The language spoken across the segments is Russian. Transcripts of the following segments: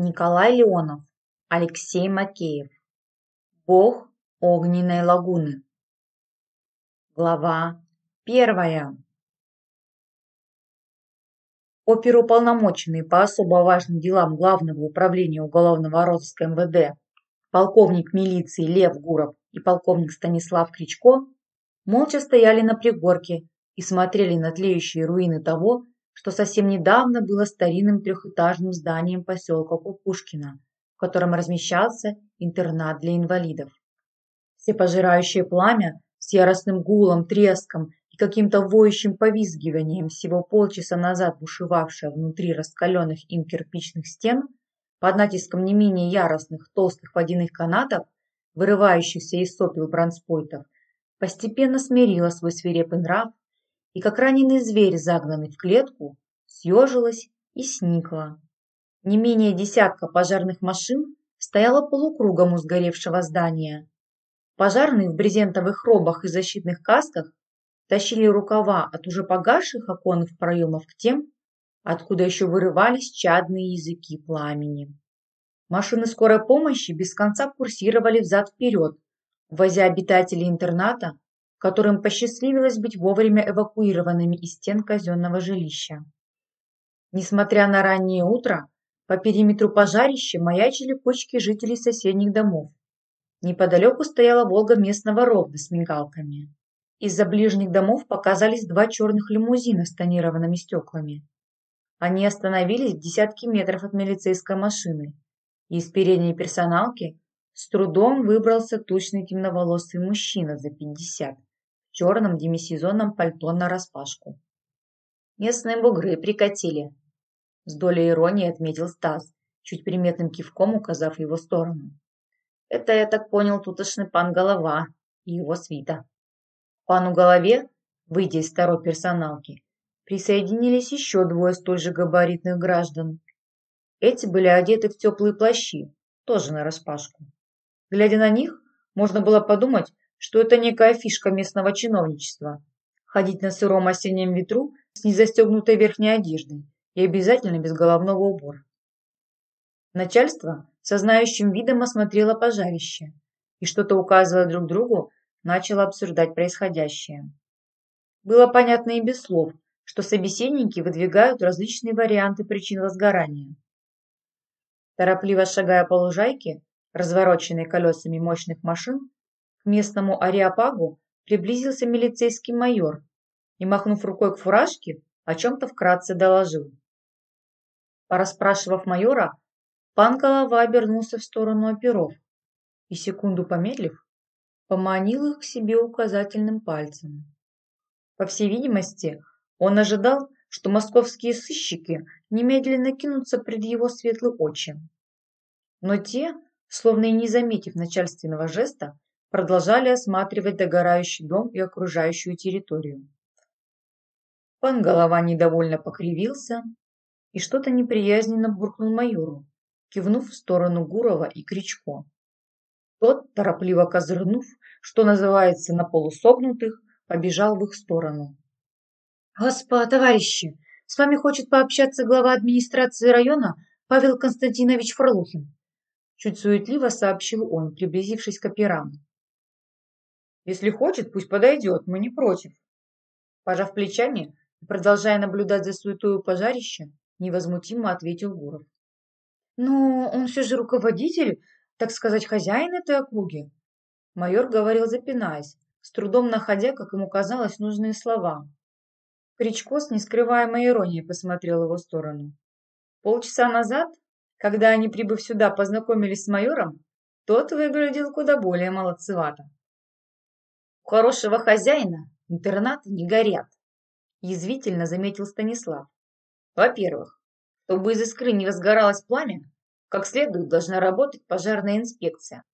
Николай Леонов, Алексей Макеев. Бог огненной лагуны. Глава первая. Оперуполномоченный по особо важным делам Главного управления уголовного розыска МВД полковник милиции Лев Гуров и полковник Станислав Кричко молча стояли на пригорке и смотрели на тлеющие руины того, что совсем недавно было старинным трехэтажным зданием поселка Кукушкино, в котором размещался интернат для инвалидов. Всепожирающее пламя с яростным гулом, треском и каким-то воющим повизгиванием всего полчаса назад бушевавшее внутри раскаленных им кирпичных стен, под натиском не менее яростных толстых водяных канатов, вырывающихся из сопел бронспойтов, постепенно смирило свой свирепый нрав и, как раненый зверь, загнанный в клетку, съежилась и сникла. Не менее десятка пожарных машин стояло полукругом у сгоревшего здания. Пожарные в брезентовых робах и защитных касках тащили рукава от уже погасших оконных проемов к тем, откуда еще вырывались чадные языки пламени. Машины скорой помощи без конца курсировали взад-вперед, возя обитателей интерната которым посчастливилось быть вовремя эвакуированными из стен казенного жилища. Несмотря на раннее утро, по периметру пожарища маячили кучки жителей соседних домов. Неподалеку стояла «Волга» местного ровда с мигалками. Из-за ближних домов показались два черных лимузина с тонированными стеклами. Они остановились в десятки метров от милицейской машины, и из передней персоналки с трудом выбрался тучный темноволосый мужчина за пятьдесят черном демисезонном пальто нараспашку. «Местные бугры прикатили», – с долей иронии отметил Стас, чуть приметным кивком указав его сторону. «Это, я так понял, тутошный пан Голова и его свита». Пану Голове, выйдя из второй персоналки, присоединились еще двое столь же габаритных граждан. Эти были одеты в теплые плащи, тоже нараспашку. Глядя на них, можно было подумать, что это некая фишка местного чиновничества. Ходить на сыром осеннем ветру с незастегнутой верхней одеждой и обязательно без головного убора. Начальство со знающим видом осмотрело пожарище и, что-то указывая друг другу, начало обсуждать происходящее. Было понятно и без слов, что собеседники выдвигают различные варианты причин возгорания. Торопливо шагая по лужайке, развороченной колесами мощных машин, к местному ареопагу приблизился милицейский майор и, махнув рукой к фуражке, о чем-то вкратце доложил. Порасспрашивав майора, пан Голова обернулся в сторону оперов и, секунду помедлив, поманил их к себе указательным пальцем. По всей видимости, он ожидал, что московские сыщики немедленно кинутся пред его светлые очи. Но те, словно и не заметив начальственного жеста, продолжали осматривать догорающий дом и окружающую территорию. Пан Голова недовольно покривился и что-то неприязненно буркнул майору, кивнув в сторону Гурова и Кричко. Тот, торопливо козырнув, что называется, на полусогнутых, побежал в их сторону. «Господа, товарищи, с вами хочет пообщаться глава администрации района Павел Константинович Фролухин», чуть суетливо сообщил он, приблизившись к операм. Если хочет, пусть подойдет, мы не против. Пожав плечами и продолжая наблюдать за суетою пожарища, невозмутимо ответил Гуров. Но он все же руководитель, так сказать, хозяин этой округи. Майор говорил, запинаясь, с трудом находя, как ему казалось, нужные слова. Кричко с нескрываемой иронией посмотрел его сторону. Полчаса назад, когда они, прибыв сюда, познакомились с майором, тот выглядел куда более молодцевато хорошего хозяина интернаты не горят, язвительно заметил Станислав. Во-первых, чтобы из искры не разгоралось пламя, как следует должна работать пожарная инспекция.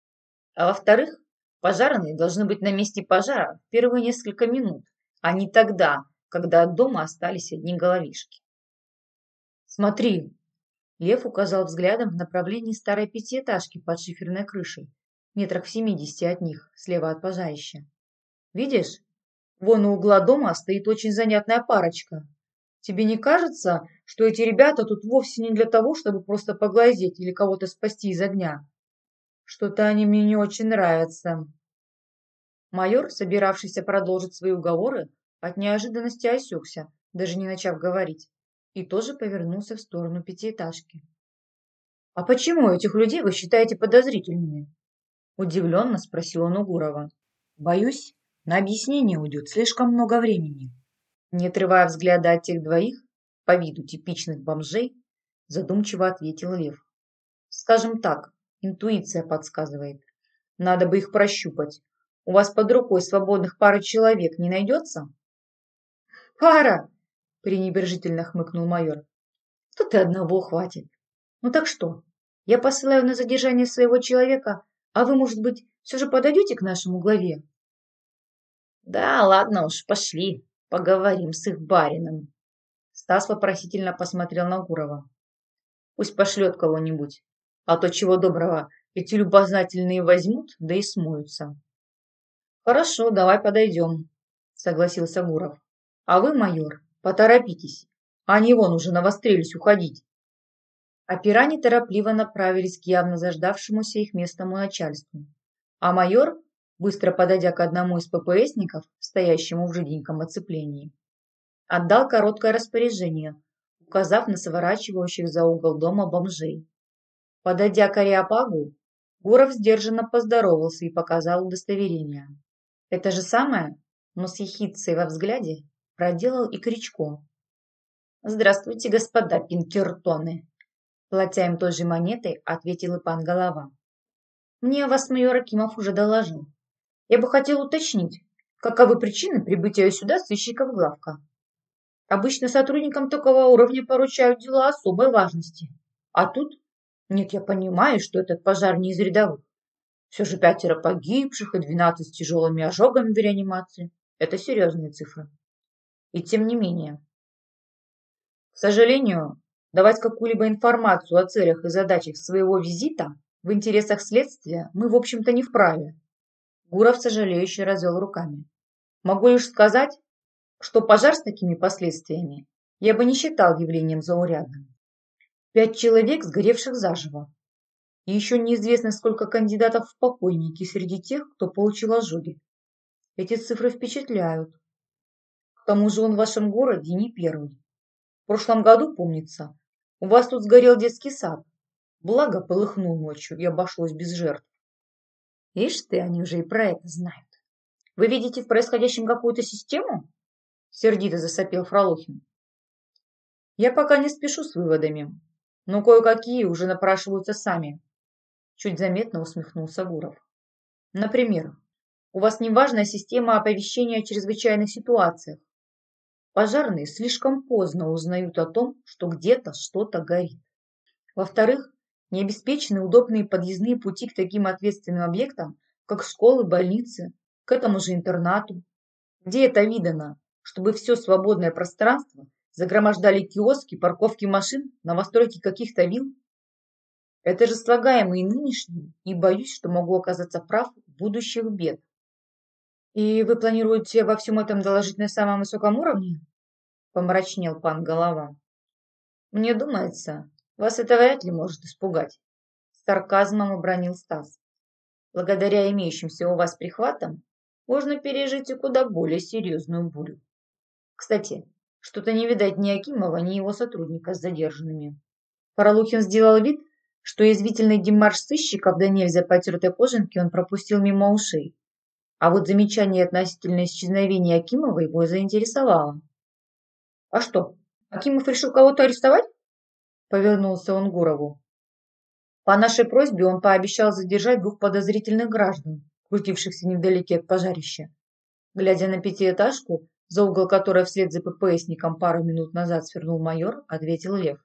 А во-вторых, пожарные должны быть на месте пожара первые несколько минут, а не тогда, когда от дома остались одни головишки. «Смотри!» Лев указал взглядом в направлении старой пятиэтажки под шиферной крышей, метрах в семидесяти от них, слева от пожарища. Видишь, вон у угла дома стоит очень занятная парочка. Тебе не кажется, что эти ребята тут вовсе не для того, чтобы просто поглазеть или кого-то спасти из огня. Что-то они мне не очень нравятся. Майор, собиравшийся продолжить свои уговоры, от неожиданности осекся, даже не начав говорить, и тоже повернулся в сторону пятиэтажки. «А почему этих людей вы считаете подозрительными?» Удивленно спросил он у Гурова. «Боюсь, на объяснение уйдет слишком много времени». Не отрывая взгляда от тех двоих, по виду типичных бомжей, задумчиво ответил Лев. «Скажем так, интуиция подсказывает. Надо бы их прощупать. У вас под рукой свободных пары человек не найдется?» «Пара!» – пренебрежительно хмыкнул майор. «Тут и одного хватит. Ну так что, я посылаю на задержание своего человека, а вы, может быть, все же подойдете к нашему главе?» «Да, ладно уж, пошли, поговорим с их барином». Стас вопросительно посмотрел на Гурова. «Пусть пошлет кого-нибудь, а то чего доброго, эти любознательные возьмут, да и смоются». «Хорошо, давай подойдем», — согласился Гуров. «А вы, майор, поторопитесь, они вон уже навострились уходить». Опера неторопливо направились к явно заждавшемуся их местному начальству. А майор, быстро подойдя к одному из ППСников, стоящему в жиденьком оцеплении, отдал короткое распоряжение, указав на сворачивающих за угол дома бомжей. Подойдя к Ариапагу, Гуров сдержанно поздоровался и показал удостоверение. Это же самое, но с ехидцей во взгляде, проделал и Кричко. «Здравствуйте, господа пинкертоны!» Платя им той же монетой, ответил и пан Голова. «Мне вас майор Акимов уже доложил. Я бы хотел уточнить, каковы причины прибытия сюда сыщиков главка. Обычно сотрудникам такого уровня поручают дела особой важности. А тут? Нет, я понимаю, что этот пожар не из рядовых. Все же пятеро погибших и двенадцать с тяжелыми ожогами в реанимации. Это серьезные цифры. И тем не менее. К сожалению, Давать какую-либо информацию о целях и задачах своего визита в интересах следствия мы, в общем-то, не вправе. Гуров сожалеюще развел руками. Могу лишь сказать, что пожар с такими последствиями я бы не считал явлением заурядным. Пять человек, сгоревших заживо. И еще неизвестно, сколько кандидатов в покойники среди тех, кто получил ожоги. Эти цифры впечатляют. К тому же он в вашем городе не первый. В прошлом году, помнится, у вас тут сгорел детский сад. Благо полыхнул ночью и обошлось без жертв. Ишь ты, они уже и про это знают. Вы видите в происходящем какую-то систему? Сердито засопел Фролухин. Я пока не спешу с выводами, но кое-какие уже напрашиваются сами. Чуть заметно усмехнулся Гуров. Например, у вас неважная система оповещения о чрезвычайных ситуациях. Пожарные слишком поздно узнают о том, что где-то что-то горит. Во-вторых, не обеспечены удобные подъездные пути к таким ответственным объектам, как школы, больницы, к этому же интернату. Где это видано, чтобы все свободное пространство загромождали киоски, парковки машин, новостройки каких-то вилл? Это же слагаемые нынешние, и боюсь, что могу оказаться прав в будущих бед. «И вы планируете во всем этом доложить на самом высоком уровне?» Помрачнел пан Голова. «Мне думается, вас это вряд ли может испугать», с сарказмом обронил Стас. «Благодаря имеющимся у вас прихватам можно пережить и куда более серьезную бурю. Кстати, что-то не видать ни Акимова, ни его сотрудника с задержанными». Паралухин сделал вид, что язвительный демарш сыщиков да нельзя потертой кожанки он пропустил мимо ушей. А вот замечание относительно исчезновения Акимова его заинтересовало. «А что, Акимов решил кого-то арестовать?» Повернулся он Гурову. По нашей просьбе он пообещал задержать двух подозрительных граждан, крутившихся невдалеке от пожарища. Глядя на пятиэтажку, за угол которой вслед за ППСником пару минут назад свернул майор, ответил Лев.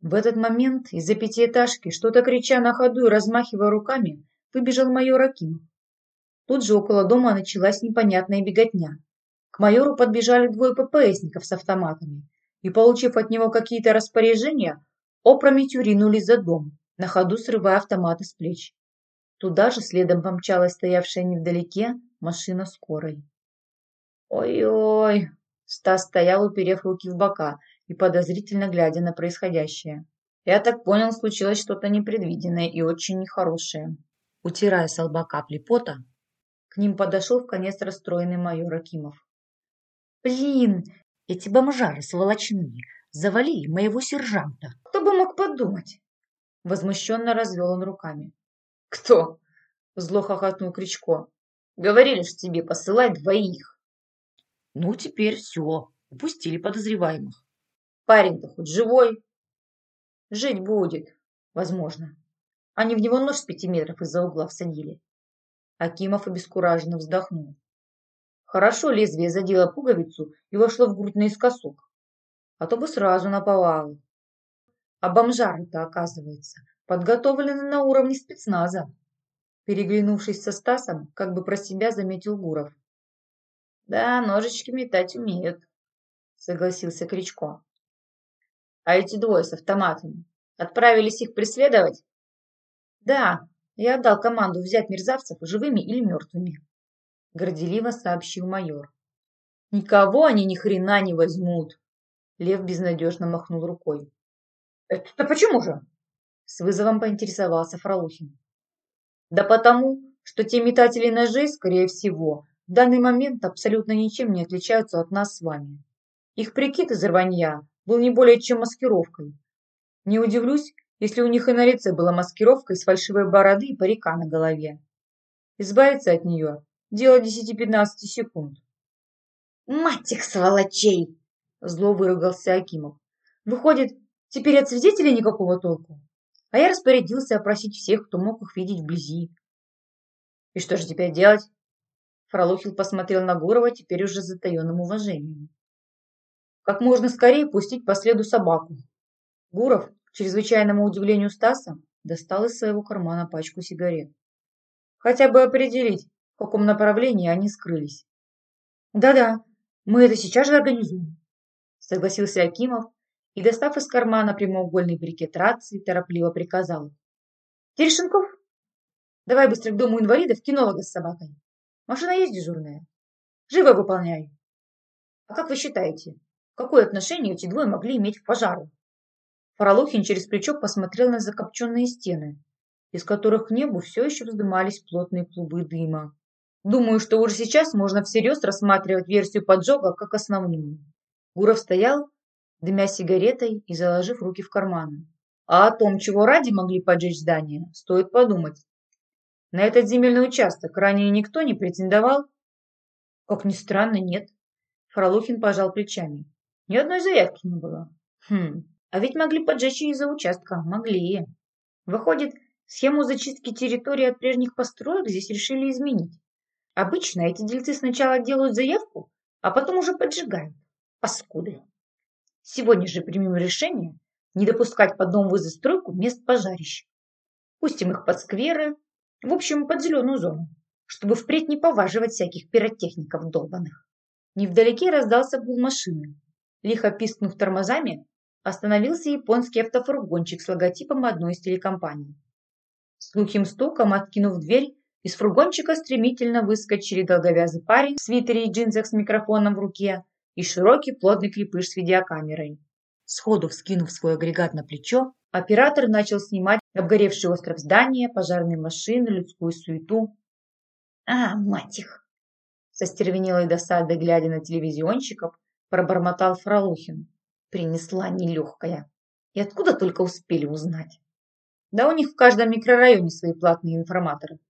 В этот момент из-за пятиэтажки, что-то крича на ходу и размахивая руками, выбежал майор Акимов. Тут же около дома началась непонятная беготня. К майору подбежали двое ППСников с автоматами и, получив от него какие-то распоряжения, опрометью ринулись за дом, на ходу срывая автоматы с плеч. Туда же следом помчалась стоявшая невдалеке машина скорой. «Ой-ой!» Стас стоял, уперев руки в бока, и подозрительно глядя на происходящее. Я так понял, случилось что-то непредвиденное и очень нехорошее. Утирая с лба капли пота, к ним подошел в конец расстроенный майор Акимов. «Блин, эти бомжары сволочные завалили моего сержанта. Кто бы мог подумать?» Возмущенно развел он руками. «Кто?» – зло хохотнул Кричко. «Говорили ж тебе посылать двоих». «Ну, теперь все. Упустили подозреваемых». «Парень-то хоть живой?» «Жить будет, возможно. Они в него нож с пяти метров из-за угла всадили». Акимов обескураженно вздохнул. Хорошо лезвие задело пуговицу и вошло в грудь наискосок. А то бы сразу наповало. А бомжары-то, оказывается, подготовлены на уровне спецназа. Переглянувшись со Стасом, как бы про себя заметил Гуров. «Да, ножички метать умеют», — согласился Кричко. «А эти двое с автоматами отправились их преследовать?» «Да, я отдал команду взять мерзавцев живыми или мертвыми», — горделиво сообщил майор. «Никого они ни хрена не возьмут», — Лев безнадежно махнул рукой. «Это почему же?» С вызовом поинтересовался Фролухин. «Да потому, что те метатели ножей, скорее всего, в данный момент абсолютно ничем не отличаются от нас с вами. Их прикид из рванья был не более чем маскировкой. Не удивлюсь, если у них и на лице была маскировка из фальшивой бороды и парика на голове. Избавиться от нее – дело 10-15 секунд. «Мать их, сволочей!» – зло выругался Акимов. «Выходит, Теперь от свидетелей никакого толку. А я распорядился опросить всех, кто мог их видеть вблизи. И что же теперь делать? Фролухин посмотрел на Гурова теперь уже с затаенным уважением. Как можно скорее пустить по следу собаку. Гуров, к чрезвычайному удивлению Стаса, достал из своего кармана пачку сигарет. Хотя бы определить, в каком направлении они скрылись. «Да-да, мы это сейчас же организуем», согласился Акимов, и, достав из кармана прямоугольный брикет рации, торопливо приказал. «Терешенков, давай быстро к дому инвалидов кинолога с собакой. Машина есть дежурная. Живо выполняй. А как вы считаете, какое отношение эти двое могли иметь к пожару?» Фролохин через плечо посмотрел на закопченные стены, из которых к небу все еще вздымались плотные клубы дыма. Думаю, что уже сейчас можно всерьез рассматривать версию поджога как основную. Гуров стоял, дымя сигаретой и заложив руки в карманы. А о том, чего ради могли поджечь здание, стоит подумать. На этот земельный участок ранее никто не претендовал? Как ни странно, нет. Фролухин пожал плечами. Ни одной заявки не было. Хм, а ведь могли поджечь и из-за участка. Могли. Выходит, схему зачистки территории от прежних построек здесь решили изменить. Обычно эти дельцы сначала делают заявку, а потом уже поджигают. Паскуды. Сегодня же примем решение не допускать под новую застройку мест пожарищ. Пустим их под скверы, в общем, под зеленую зону, чтобы впредь не поваживать всяких пиротехников долбанных. Невдалеке раздался гул машины. Лихо пискнув тормозами, остановился японский автофургончик с логотипом одной из телекомпаний. С глухим стуком, откинув дверь, из фургончика стремительно выскочили долговязый парень в свитере и джинсах с микрофоном в руке и широкий плотный крепыш с видеокамерой. Сходу вскинув свой агрегат на плечо, оператор начал снимать обгоревший остров здания, пожарные машины, людскую суету. «А, мать их!» Со стервенелой досадой, глядя на телевизионщиков, пробормотал Фролухин. Принесла нелегкая. И откуда только успели узнать? Да у них в каждом микрорайоне свои платные информаторы.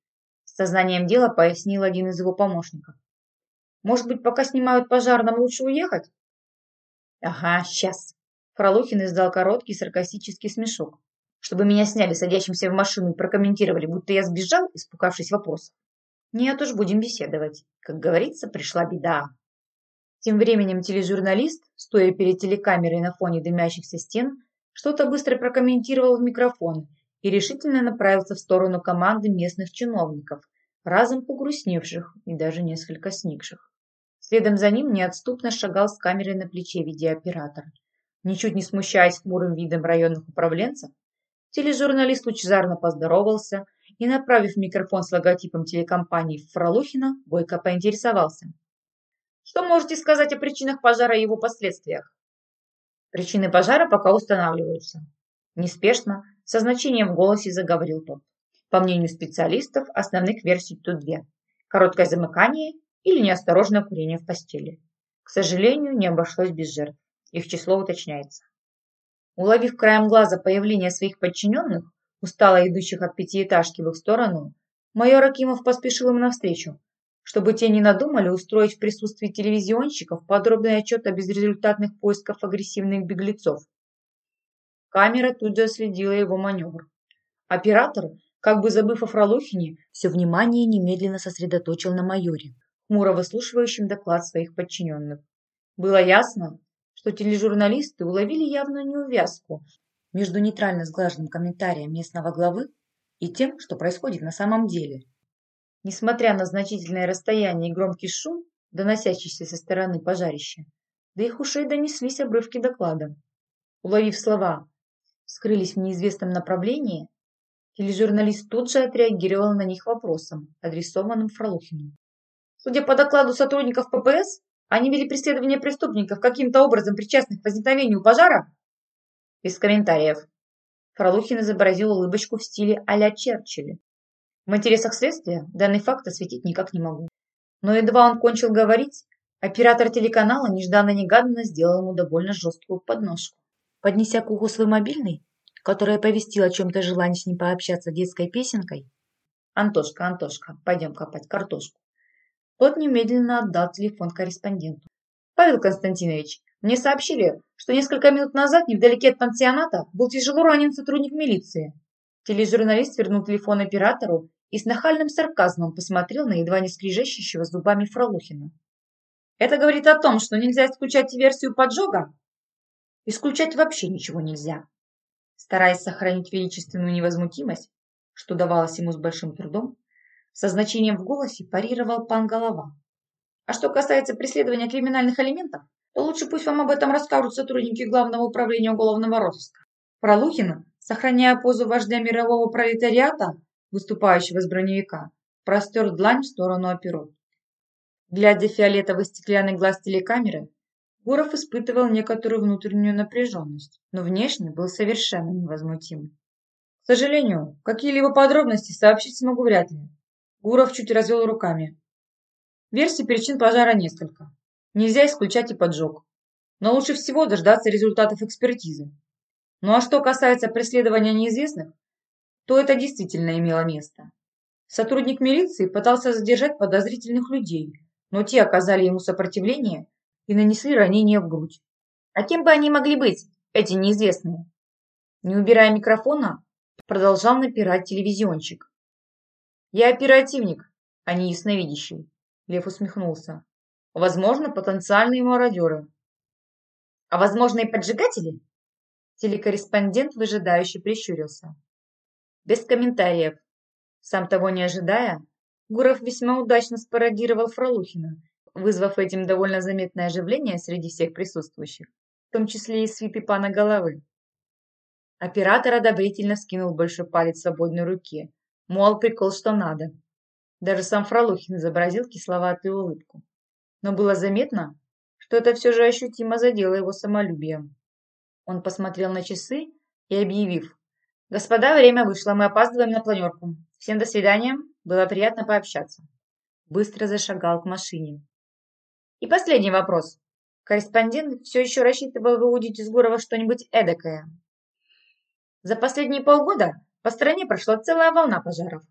Сознанием дела пояснил один из его помощников. Может быть, пока снимают пожар, нам лучше уехать? Ага, сейчас. Фролухин издал короткий саркастический смешок, чтобы меня сняли садящимся в машину и прокомментировали, будто я сбежал, испугавшись вопросов. Нет уж, будем беседовать. Как говорится, пришла беда. Тем временем тележурналист, стоя перед телекамерой на фоне дымящихся стен, что-то быстро прокомментировал в микрофон и решительно направился в сторону команды местных чиновников, разом погрустневших и даже несколько сникших. Следом за ним неотступно шагал с камерой на плече видеооператор. Ничуть не смущаясь хмурым видом районных управленцев, тележурналист лучезарно поздоровался и, направив микрофон с логотипом телекомпании Фролухина, бойко поинтересовался. «Что можете сказать о причинах пожара и его последствиях?» Причины пожара пока устанавливаются. Неспешно, со значением в голосе заговорил тот. По мнению специалистов, основных версий тут две. Короткое замыкание или неосторожное курение в постели. К сожалению, не обошлось без жертв. Их число уточняется. Уловив краем глаза появление своих подчиненных, устало идущих от пятиэтажки в их сторону, майор Акимов поспешил им навстречу, чтобы те не надумали устроить в присутствии телевизионщиков подробный отчет о безрезультатных поисках агрессивных беглецов. Камера тут же следила его маневр. Оператор, как бы забыв о Фролохине, все внимание немедленно сосредоточил на майоре, хмуро выслушивающем доклад своих подчиненных. Было ясно, что тележурналисты уловили явную неувязку между нейтрально сглаженным комментарием местного главы и тем, что происходит на самом деле. Несмотря на значительное расстояние и громкий шум, доносящийся со стороны пожарища, до их ушей донеслись обрывки доклада. Уловив слова «скрылись в неизвестном направлении», тележурналист тут же отреагировал на них вопросом, адресованным Фролухину. Судя по докладу сотрудников ППС, они вели преследование преступников, каким-то образом причастных к возникновению пожара? Без комментариев. Фролухин изобразил улыбочку в стиле а-ля Черчилля. В интересах следствия данный факт осветить никак не могу. Но едва он кончил говорить, оператор телеканала нежданно-негаданно сделал ему довольно жесткую подножку. Поднеся к уху свой мобильный, который оповестил о чем-то желании с ним пообщаться детской песенкой, «Антошка, Антошка, пойдем копать картошку», тот немедленно отдал телефон корреспонденту. «Павел Константинович, мне сообщили, что несколько минут назад невдалеке от пансионата был тяжело ранен сотрудник милиции». Тележурналист вернул телефон оператору и с нахальным сарказмом посмотрел на едва не скрижащущего зубами Фролухина. «Это говорит о том, что нельзя исключать версию поджога?» «Исключать вообще ничего нельзя». Стараясь сохранить величественную невозмутимость, что давалось ему с большим трудом, со значением в голосе парировал пан Голова. «А что касается преследования криминальных элементов, то лучше пусть вам об этом расскажут сотрудники Главного управления уголовного розыска». Пролухин, сохраняя позу вождя мирового пролетариата, выступающего с броневика, простер длань в сторону оперов. Глядя в фиолетовый стеклянный глаз телекамеры, Гуров испытывал некоторую внутреннюю напряженность, но внешне был совершенно невозмутим. К сожалению, какие-либо подробности сообщить смогу вряд ли. Гуров чуть развел руками. Версий причин пожара несколько. Нельзя исключать и поджог. Но лучше всего дождаться результатов экспертизы. Ну а что касается преследования неизвестных, то это действительно имело место. Сотрудник милиции пытался задержать подозрительных людей, но те оказали ему сопротивление и нанесли ранение в грудь. А кем бы они могли быть, эти неизвестные? Не убирая микрофона, продолжал напирать телевизионщик. Я оперативник, а не ясновидящий. Лев усмехнулся. Возможно, потенциальные мародеры. А возможно и поджигатели? Телекорреспондент выжидающе прищурился. Без комментариев. Сам того не ожидая, Гуров весьма удачно спародировал Фролухина, вызвав этим довольно заметное оживление среди всех присутствующих, в том числе и свиты пана головы. Оператор одобрительно скинул большой палец свободной руки, мол, прикол что надо. Даже сам Фролухин изобразил кисловатую улыбку. Но было заметно, что это все же ощутимо задело его самолюбием. Он посмотрел на часы и, объявив «Господа, время вышло, мы опаздываем на планерку. Всем до свидания, было приятно пообщаться». Быстро зашагал к машине. И последний вопрос. Корреспондент все еще рассчитывал выудить из Гурова что-нибудь эдакое. За последние полгода по стране прошла целая волна пожаров.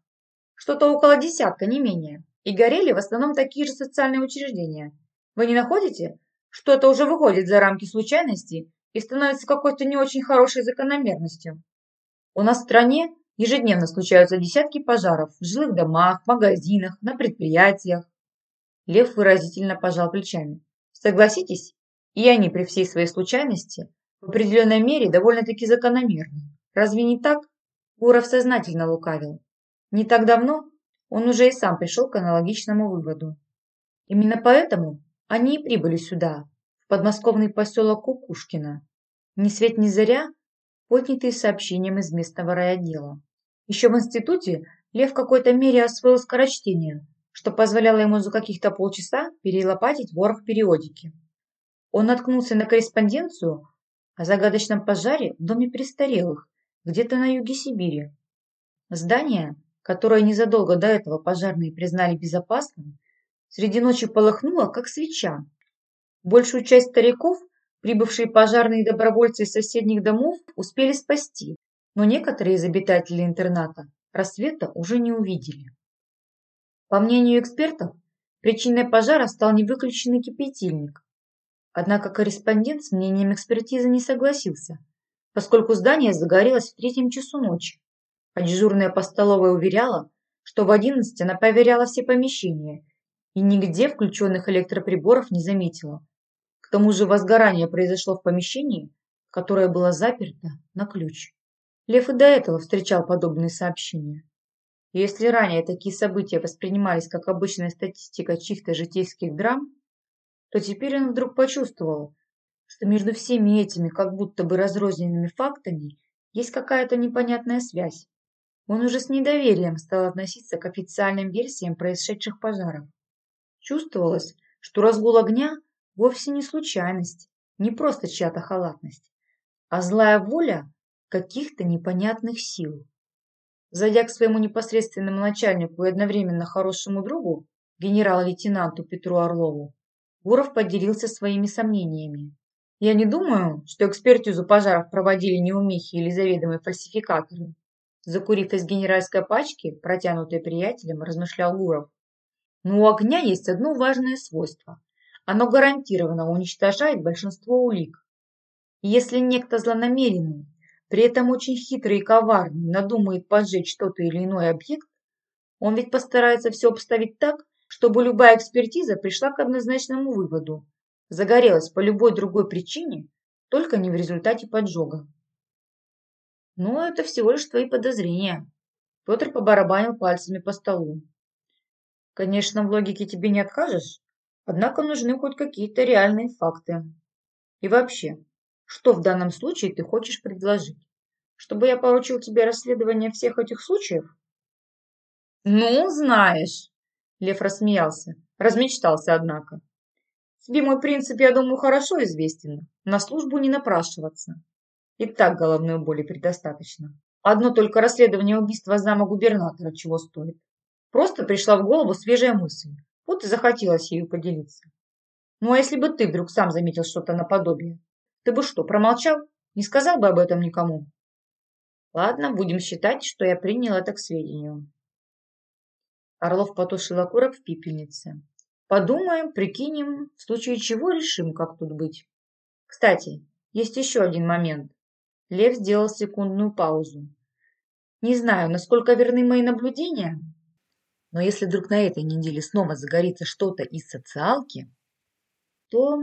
Что-то около десятка, не менее. И горели в основном такие же социальные учреждения. Вы не находите, что это уже выходит за рамки случайности и становится какой-то не очень хорошей закономерностью? У нас в стране ежедневно случаются десятки пожаров в жилых домах, магазинах, на предприятиях. Лев выразительно пожал плечами. Согласитесь, и они при всей своей случайности в определенной мере довольно-таки закономерны. Разве не так? Гуров сознательно лукавил. Не так давно он уже и сам пришел к аналогичному выводу. Именно поэтому они и прибыли сюда, в подмосковный поселок Кукушкино. Ни свет ни заря поднятые сообщением из местного райотдела. Еще в институте Лев в какой-то мере освоил скорочтение, что позволяло ему за каких-то полчаса перелопатить ворох периодики. Он наткнулся на корреспонденцию, о загадочном пожаре в доме престарелых, где-то на юге Сибири. Здание, которое незадолго до этого пожарные признали безопасным, среди ночи полыхнуло, как свеча. Большую часть стариков, прибывшие пожарные добровольцы из соседних домов, успели спасти, но некоторые из обитателей интерната рассвета уже не увидели. По мнению экспертов, причиной пожара стал невыключенный кипятильник. Однако корреспондент с мнением экспертизы не согласился, поскольку здание загорелось в третьем часу ночи, а дежурная по столовой уверяла, что в одиннадцать она проверяла все помещения и нигде включенных электроприборов не заметила. К тому же возгорание произошло в помещении, которое было заперто на ключ. Лев и до этого встречал подобные сообщения. И если ранее такие события воспринимались как обычная статистика чьих-то житейских драм, то теперь он вдруг почувствовал, что между всеми этими как будто бы разрозненными фактами есть какая-то непонятная связь. Он уже с недоверием стал относиться к официальным версиям происшедших пожаров. Чувствовалось, что разгул огня вовсе не случайность, не просто чья-то халатность, а злая воля каких-то непонятных сил. Зайдя к своему непосредственному начальнику и одновременно хорошему другу, генерал-лейтенанту Петру Орлову, Гуров поделился своими сомнениями. «Я не думаю, что экспертизу пожаров проводили неумехи или заведомые фальсификаторы». Закурив из генеральской пачки, протянутой приятелем, размышлял Гуров. «Но у огня есть одно важное свойство. Оно гарантированно уничтожает большинство улик. Если некто злонамеренный при этом очень хитрый и коварный, надумает поджечь тот или иной объект, он ведь постарается все обставить так, чтобы любая экспертиза пришла к однозначному выводу. Загорелась по любой другой причине, только не в результате поджога. Но это всего лишь твои подозрения. Петр побарабанил пальцами по столу. Конечно, в логике тебе не откажешь, однако нужны хоть какие-то реальные факты. И вообще, что в данном случае ты хочешь предложить? Чтобы я поручил тебе расследование всех этих случаев? Ну, знаешь, Лев рассмеялся. Размечтался, однако. Тебе мой принцип, я думаю, хорошо известен. На службу не напрашиваться. И так головной боли предостаточно. Одно только расследование убийства зама губернатора чего стоит. Просто пришла в голову свежая мысль. Вот и захотелось ею поделиться. Ну а если бы ты вдруг сам заметил что-то наподобие? Ты бы что, промолчал? Не сказал бы об этом никому? Ладно, будем считать, что я принял это к сведению. Орлов потушил окурок в пепельнице. Подумаем, прикинем, в случае чего решим, как тут быть. Кстати, есть еще один момент. Лев сделал секундную паузу. Не знаю, насколько верны мои наблюдения, но если вдруг на этой неделе снова загорится что-то из социалки, то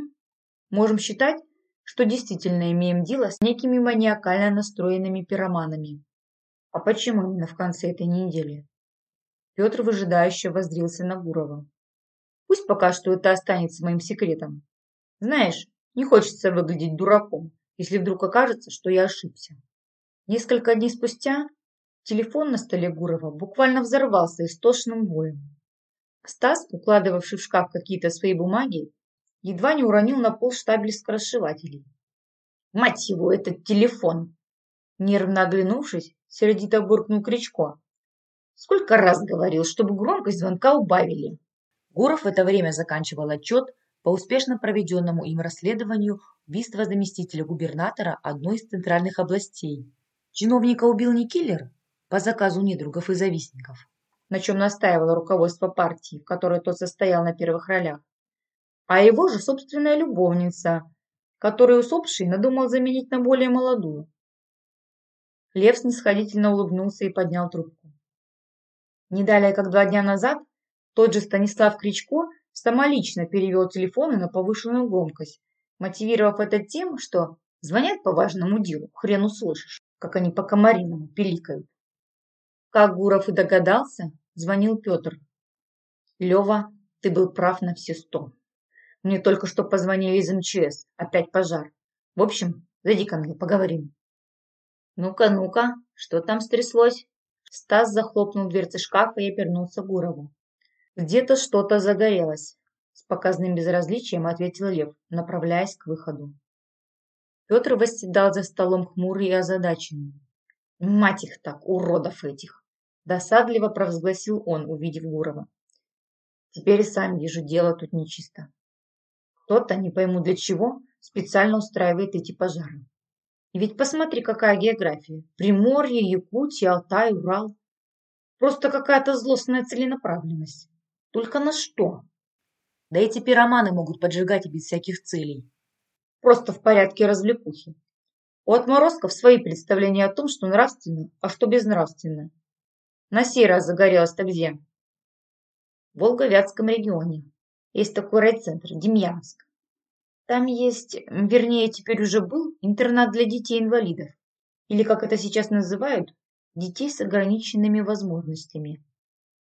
можем считать, что действительно имеем дело с некими маниакально настроенными пироманами. А почему именно в конце этой недели? Петр выжидающе воздрился на Гурова. Пусть пока что это останется моим секретом. Знаешь, не хочется выглядеть дураком, если вдруг окажется, что я ошибся. Несколько дней спустя телефон на столе Гурова буквально взорвался истошным воем. Стас, укладывавший в шкаф какие-то свои бумаги, едва не уронил на пол штабель скоросшивателей. «Мать его, этот телефон!» Нервно оглянувшись, сердито буркнул Кричко. «Сколько раз говорил, чтобы громкость звонка убавили!» Гуров в это время заканчивал отчет по успешно проведенному им расследованию убийства заместителя губернатора одной из центральных областей. Чиновника убил не киллер по заказу недругов и завистников, на чем настаивало руководство партии, в которой тот состоял на первых ролях, а его же собственная любовница, которую усопший надумал заменить на более молодую. Лев снисходительно улыбнулся и поднял трубку. Не далее, как два дня назад, тот же Станислав Кричко самолично перевел телефоны на повышенную громкость, мотивировав это тем, что звонят по важному делу, хрен услышишь, как они по комариному пиликают. Как Гуров и догадался, звонил Петр. Лева, ты был прав на все сто. Мне только что позвонили из МЧС. Опять пожар. В общем, зайди ко мне, поговорим. Ну-ка, ну-ка, что там стряслось? Стас захлопнул дверцы шкафа и обернулся к Гурову. Где-то что-то загорелось. С показным безразличием ответил Лев, направляясь к выходу. Петр восседал за столом хмурый и озадаченный. «Мать их так, уродов этих!» Досадливо провозгласил он, увидев Гурова. «Теперь сам вижу, дело тут нечисто. Кто-то, не пойму для чего, специально устраивает эти пожары. И ведь посмотри, какая география. Приморье, Якутия, Алтай, Урал. Просто какая-то злостная целенаправленность. Только на что? Да эти пироманы могут поджигать и без всяких целей. Просто в порядке развлекухи. У отморозков свои представления о том, что нравственно, а что безнравственно. На сей раз загорелось-то где? В Волговятском регионе. Есть такой райцентр, Демьяновск. Там есть, вернее, теперь уже был интернат для детей-инвалидов. Или, как это сейчас называют, детей с ограниченными возможностями.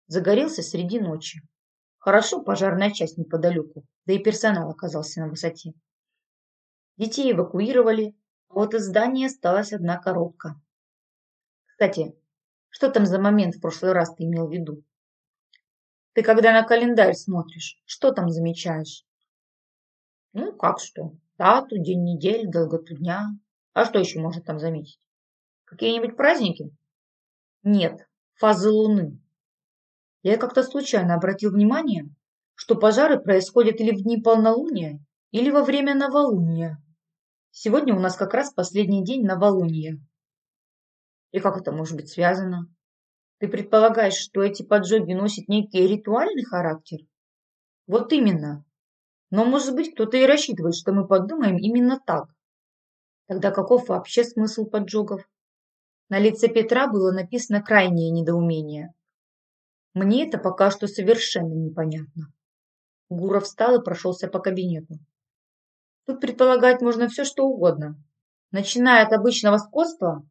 Загорелся среди ночи. Хорошо, пожарная часть неподалеку, да и персонал оказался на высоте. Детей эвакуировали, а вот из здания осталась одна коробка. Кстати, что там за момент в прошлый раз ты имел в виду? Ты когда на календарь смотришь, что там замечаешь? Ну, как что? Дату, день недели, долготу дня. А что еще можно там заметить? Какие-нибудь праздники? Нет, фазы Луны. Я как-то случайно обратил внимание, что пожары происходят или в дни полнолуния, или во время новолуния. Сегодня у нас как раз последний день новолуния. И как это может быть связано? Ты предполагаешь, что эти поджоги носят некий ритуальный характер? Вот именно. Но, может быть, кто-то и рассчитывает, что мы подумаем именно так. Тогда каков вообще смысл поджогов? На лице Петра было написано крайнее недоумение. Мне это пока что совершенно непонятно. Гуров встал и прошелся по кабинету. Тут предполагать можно все, что угодно. Начиная от обычного скотства,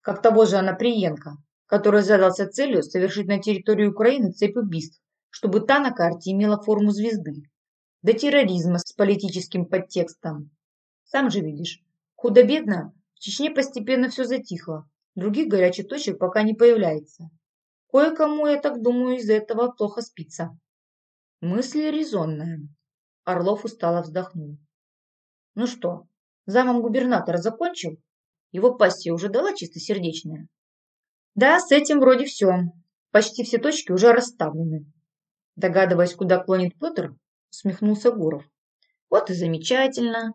как того же Анаприенко, который задался целью совершить на территории Украины цепь убийств, чтобы та на карте имела форму звезды, до терроризма с политическим подтекстом. Сам же видишь, худо-бедно, в Чечне постепенно все затихло, других горячих точек пока не появляется. Кое-кому, я так думаю, из-за этого плохо спится. Мысль резонная. Орлов устало вздохнул. Ну что, замом губернатора закончил? Его пассия уже дала чистосердечная? Да, с этим вроде все. Почти все точки уже расставлены. Догадываясь, куда клонит Петр, усмехнулся Гуров. Вот и замечательно.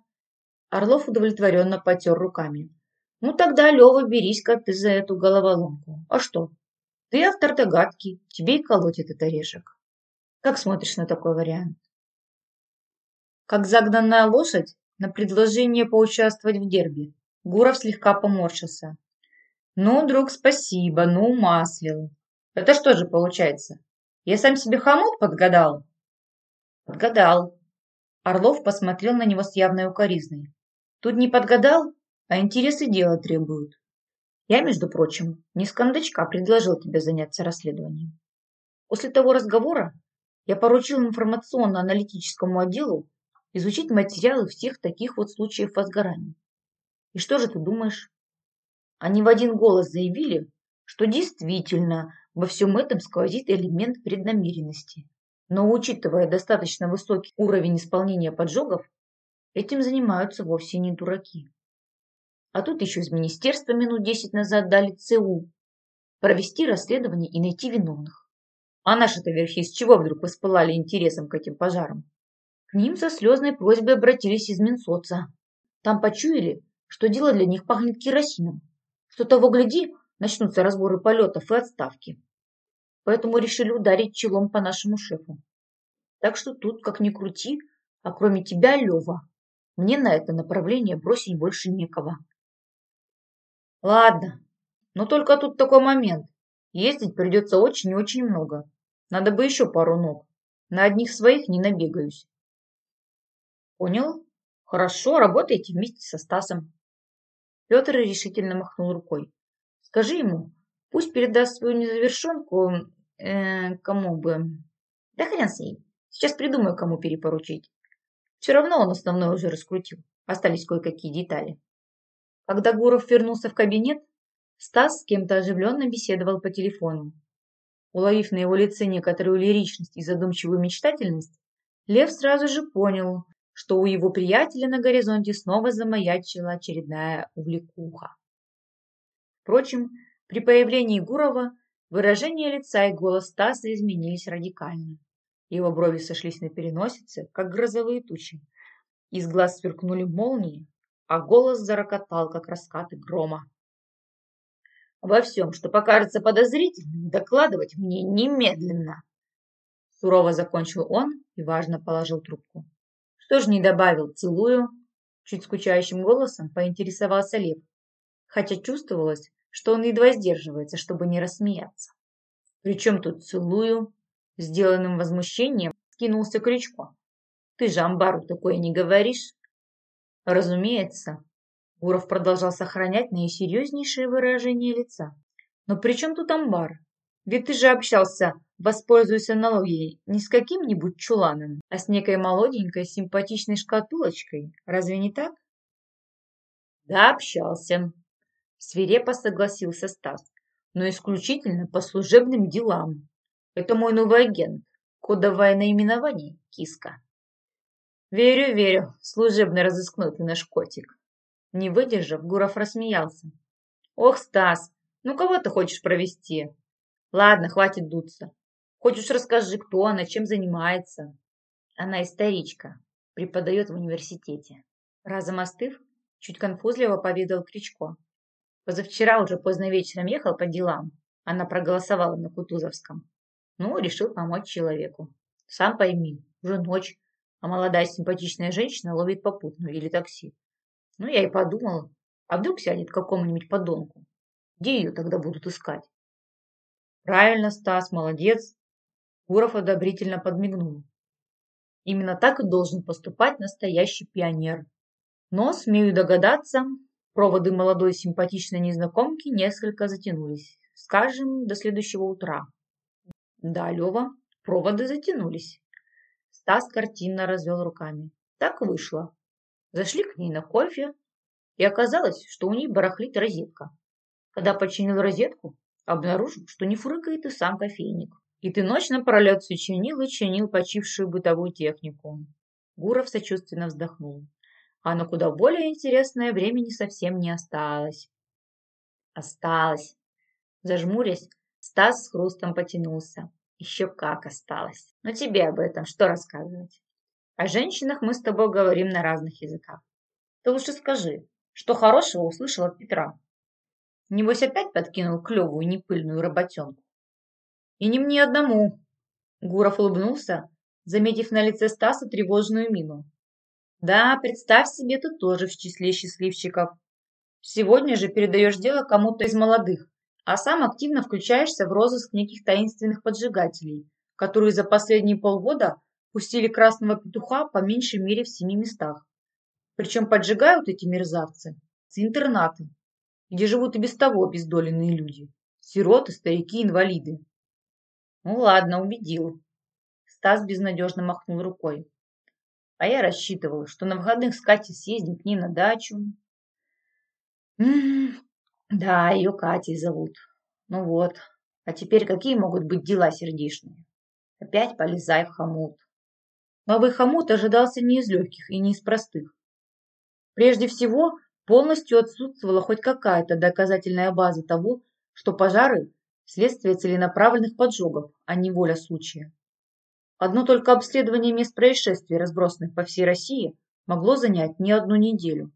Орлов удовлетворенно потер руками. Ну тогда, Лева, берись-ка ты за эту головоломку. А что? Ты автор догадки, тебе и колоть этот орешек. Как смотришь на такой вариант? Как загнанная лошадь на предложение поучаствовать в дерби. Гуров слегка поморщился. Ну, друг, спасибо, ну, маслил. Это что же получается? Я сам себе хомут подгадал? Подгадал. Орлов посмотрел на него с явной укоризной. Тут не подгадал, а интересы дела требуют. Я, между прочим, не с кондачка предложил тебе заняться расследованием. После того разговора я поручил информационно-аналитическому отделу изучить материалы всех таких вот случаев возгораний. И что же ты думаешь? Они в один голос заявили, что действительно во всем этом сквозит элемент преднамеренности. Но учитывая достаточно высокий уровень исполнения поджогов, этим занимаются вовсе не дураки. А тут еще из министерства минут десять назад дали ЦУ провести расследование и найти виновных. А наши-то верхи с чего вдруг воспылали интересом к этим пожарам? К ним со слезной просьбой обратились из Минсоца. Там почуяли, что дело для них пахнет керосином, что того гляди, начнутся разборы полетов и отставки поэтому решили ударить челом по нашему шефу. Так что тут, как ни крути, а кроме тебя, Лева, мне на это направление бросить больше некого. Ладно, но только тут такой момент. Ездить придется очень и очень много. Надо бы еще пару ног. На одних своих не набегаюсь. Понял? Хорошо, работайте вместе со Стасом. Петр решительно махнул рукой. Скажи ему, Пусть передаст свою незавершенку, э, кому бы. Да хрен с ней. Сейчас придумаю, кому перепоручить. Все равно он основной уже раскрутил. Остались кое-какие детали. Когда Гуров вернулся в кабинет, Стас с кем-то оживленно беседовал по телефону. Уловив на его лице некоторую лиричность и задумчивую мечтательность, Лев сразу же понял, что у его приятеля на горизонте снова замаячила очередная увлекуха. Впрочем, при появлении Гурова выражение лица и голос Стаса изменились радикально. Его брови сошлись на переносице, как грозовые тучи. Из глаз сверкнули молнии, а голос зарокотал, как раскаты грома. «Во всем, что покажется подозрительным, докладывать мне немедленно!» Сурово закончил он и важно положил трубку. Что ж не добавил «целую»? Чуть скучающим голосом поинтересовался Лев, хотя чувствовалось, что он едва сдерживается, чтобы не рассмеяться. «Причем тут целую?» Сделанным возмущением скинулся Крючко. «Ты же Амбару такое не говоришь?» «Разумеется». Гуров продолжал сохранять наисерьезнейшее выражение лица. «Но при чем тут Амбар? Ведь ты же общался, воспользуясь аналогией, не с каким-нибудь чуланом, а с некой молоденькой симпатичной шкатулочкой. Разве не так?» «Да, общался», – свирепо согласился Стас, «но исключительно по служебным делам. Это мой новый агент. Кодовое наименование – киска. Верю, верю, служебный разыскной ты наш котик. Не выдержав, Гуров рассмеялся. Ох, Стас, ну кого ты хочешь провести? Ладно, хватит дуться. Хочешь расскажи, кто она, чем занимается. Она историчка, преподает в университете. Разом остыв, чуть конфузливо поведал Кричко. Позавчера уже поздно вечером ехал по делам. Она проголосовала на Кутузовском. Ну, решил помочь человеку. Сам пойми, уже ночь, а молодая симпатичная женщина ловит попутную или такси. Ну, я и подумал, а вдруг сядет к какому-нибудь подонку? Где ее тогда будут искать? Правильно, Стас, молодец. Гуров одобрительно подмигнул. Именно так и должен поступать настоящий пионер. Но, смею догадаться, проводы молодой симпатичной незнакомки несколько затянулись. Скажем, до следующего утра. Да, Лева, проводы затянулись. Стас картинно развел руками. Так вышло. Зашли к ней на кофе, и оказалось, что у ней барахлит розетка. Когда починил розетку, обнаружил, что не фрыкает и сам кофейник. И ты ночь напролет все чинил и чинил почившую бытовую технику. Гуров сочувственно вздохнул. А на куда более интересное времени совсем не осталось. Осталось. Зажмурясь, Стас с хрустом потянулся. Еще как осталось. Но тебе об этом что рассказывать? О женщинах мы с тобой говорим на разных языках. Ты лучше скажи, что хорошего услышал от Петра. Небось опять подкинул клевую непыльную работенку. И не мне одному. Гуров улыбнулся, заметив на лице Стаса тревожную мину. Да, представь себе, ты тоже в числе счастливчиков. Сегодня же передаешь дело кому-то из молодых, а сам активно включаешься в розыск неких таинственных поджигателей, которые за последние полгода пустили красного петуха по меньшей мере в семи местах. Причем поджигают эти мерзавцы с интернаты, где живут и без того обездоленные люди, сироты, старики, инвалиды. Ну ладно, убедил. Стас безнадежно махнул рукой. А я рассчитывал, что на выходных с Катей съездим к ней на дачу. Да, ее Катей зовут. Ну вот. А теперь какие могут быть дела сердечные? Опять полезай в хомут. Новый хомут ожидался не из легких и не из простых. Прежде всего, полностью отсутствовала хоть какая-то доказательная база того, что пожары – следствие целенаправленных поджогов, а не воля случая. Одно только обследование мест происшествий, разбросанных по всей России, могло занять не одну неделю.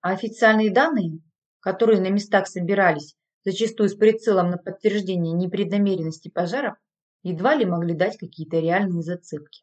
А официальные данные которые на местах собирались, зачастую с прицелом на подтверждение непреднамеренности пожаров, едва ли могли дать какие-то реальные зацепки.